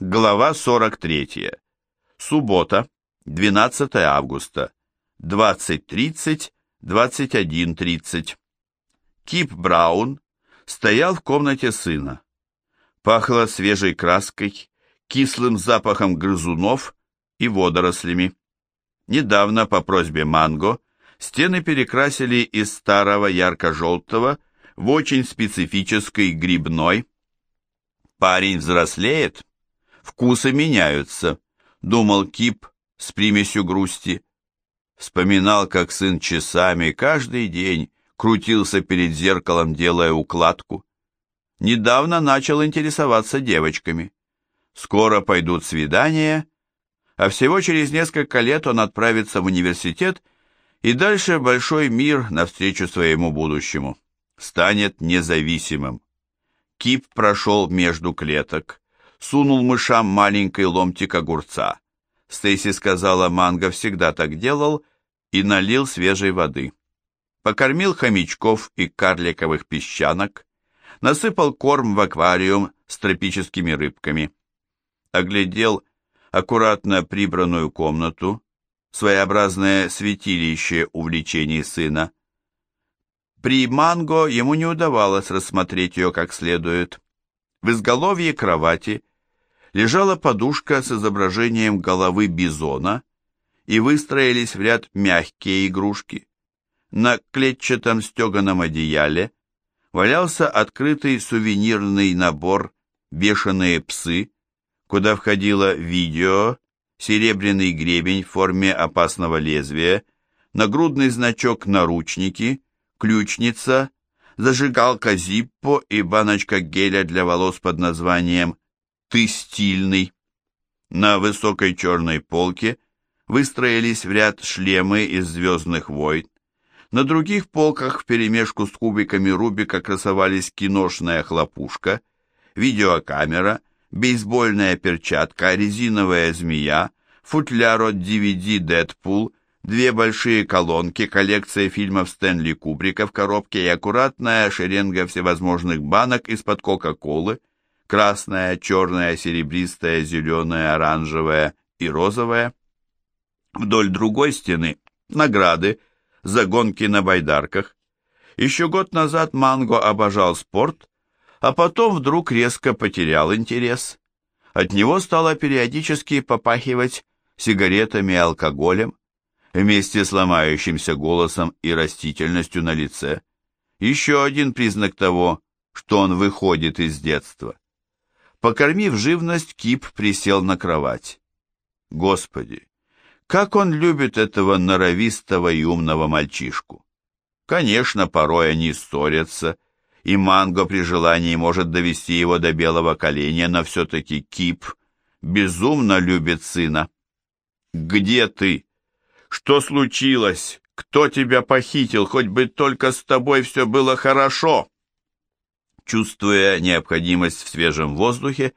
Глава 43. Суббота, 12 августа, 20.30, 21.30. Кип Браун стоял в комнате сына. Пахло свежей краской, кислым запахом грызунов и водорослями. Недавно, по просьбе Манго, стены перекрасили из старого ярко-желтого в очень специфический грибной. Парень взрослеет, вкусы меняются, думал Кип с примесью грусти. Вспоминал, как сын часами каждый день крутился перед зеркалом, делая укладку. Недавно начал интересоваться девочками. Скоро пойдут свидания, а всего через несколько лет он отправится в университет и дальше большой мир навстречу своему будущему. Станет независимым. Кип прошел между клеток, сунул мышам маленький ломтик огурца. Стейси сказала, Манго всегда так делал, и налил свежей воды. Покормил хомячков и карликовых песчанок, насыпал корм в аквариум с тропическими рыбками. Оглядел аккуратно прибранную комнату, своеобразное святилище увлечений сына. При Манго ему не удавалось рассмотреть ее как следует. В изголовье кровати лежала подушка с изображением головы бизона, и выстроились в ряд мягкие игрушки. На клетчатом стеганом одеяле валялся открытый сувенирный набор «Бешеные псы», куда входило видео, серебряный гребень в форме опасного лезвия, нагрудный значок наручники, ключница, зажигалка Зиппо и баночка геля для волос под названием «Ты стильный». На высокой черной полке выстроились в ряд шлемы из «Звездных войн». На других полках вперемешку с кубиками Рубика красовались киношная хлопушка, видеокамера, бейсбольная перчатка, резиновая змея, футляр от DVD «Дэдпул», две большие колонки, коллекция фильмов Стэнли Кубрика в коробке и аккуратная шеренга всевозможных банок из-под Кока-Колы, красная, черная, серебристая, зеленая, оранжевая и розовая. Вдоль другой стены награды за гонки на байдарках. Еще год назад Манго обожал спорт, а потом вдруг резко потерял интерес. От него стало периодически попахивать сигаретами и алкоголем, вместе с ломающимся голосом и растительностью на лице. Еще один признак того, что он выходит из детства. Покормив живность, Кип присел на кровать. Господи, как он любит этого норовистого и умного мальчишку! Конечно, порой они ссорятся, и Манго при желании может довести его до белого коленя, но все-таки Кип безумно любит сына. «Где ты? Что случилось? Кто тебя похитил? Хоть бы только с тобой все было хорошо!» Чувствуя необходимость в свежем воздухе,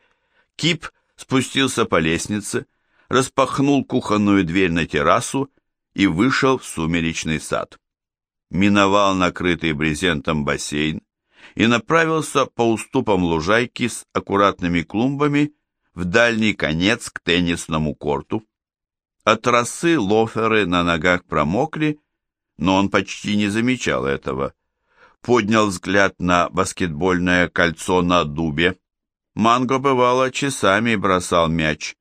Кип спустился по лестнице, распахнул кухонную дверь на террасу и вышел в сумеречный сад. Миновал накрытый брезентом бассейн, и направился по уступам лужайки с аккуратными клумбами в дальний конец к теннисному корту. От росы лоферы на ногах промокли, но он почти не замечал этого. Поднял взгляд на баскетбольное кольцо на дубе. Манго, бывало, часами бросал мяч.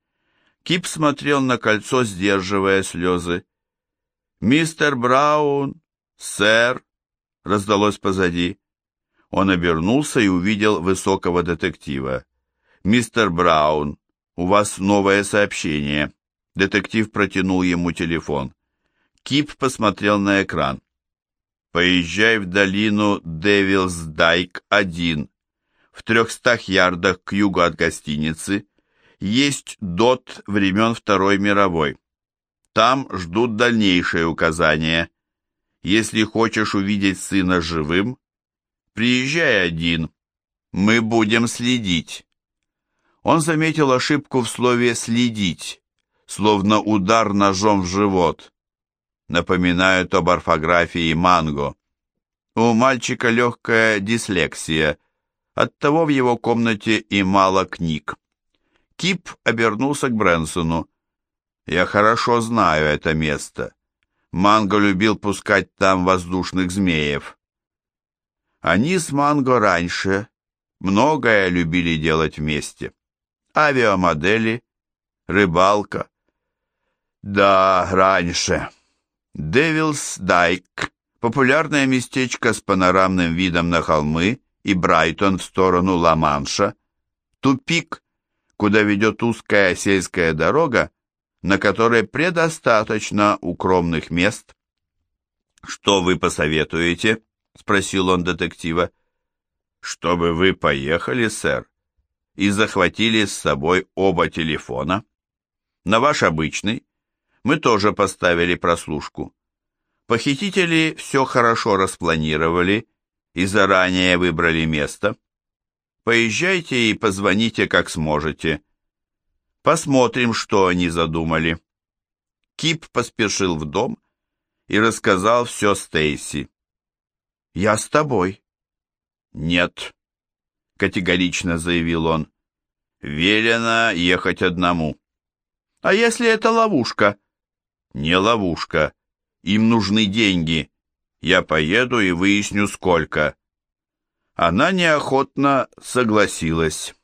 Кип смотрел на кольцо, сдерживая слезы. «Мистер Браун, сэр!» — раздалось позади. Он обернулся и увидел высокого детектива. «Мистер Браун, у вас новое сообщение». Детектив протянул ему телефон. Кип посмотрел на экран. «Поезжай в долину Девилс-Дайк-1. В трехстах ярдах к югу от гостиницы есть ДОТ времен Второй мировой. Там ждут дальнейшие указания. Если хочешь увидеть сына живым, Приезжай один. Мы будем следить. Он заметил ошибку в слове «следить», словно удар ножом в живот. Напоминают об орфографии манго. У мальчика легкая дислексия, оттого в его комнате и мало книг. Кип обернулся к Брэнсону. «Я хорошо знаю это место. Манго любил пускать там воздушных змеев». Они с Манго раньше многое любили делать вместе. Авиамодели, рыбалка. Да, раньше. Девилс Дайк, популярное местечко с панорамным видом на холмы и Брайтон в сторону Ла-Манша, тупик, куда ведет узкая сельская дорога, на которой предостаточно укромных мест. «Что вы посоветуете?» — спросил он детектива. «Чтобы вы поехали, сэр, и захватили с собой оба телефона. На ваш обычный мы тоже поставили прослушку. Похитители все хорошо распланировали и заранее выбрали место. Поезжайте и позвоните, как сможете. Посмотрим, что они задумали. Кип поспешил в дом и рассказал все Стейси. «Я с тобой». «Нет», — категорично заявил он. «Велено ехать одному». «А если это ловушка?» «Не ловушка. Им нужны деньги. Я поеду и выясню, сколько». Она неохотно согласилась.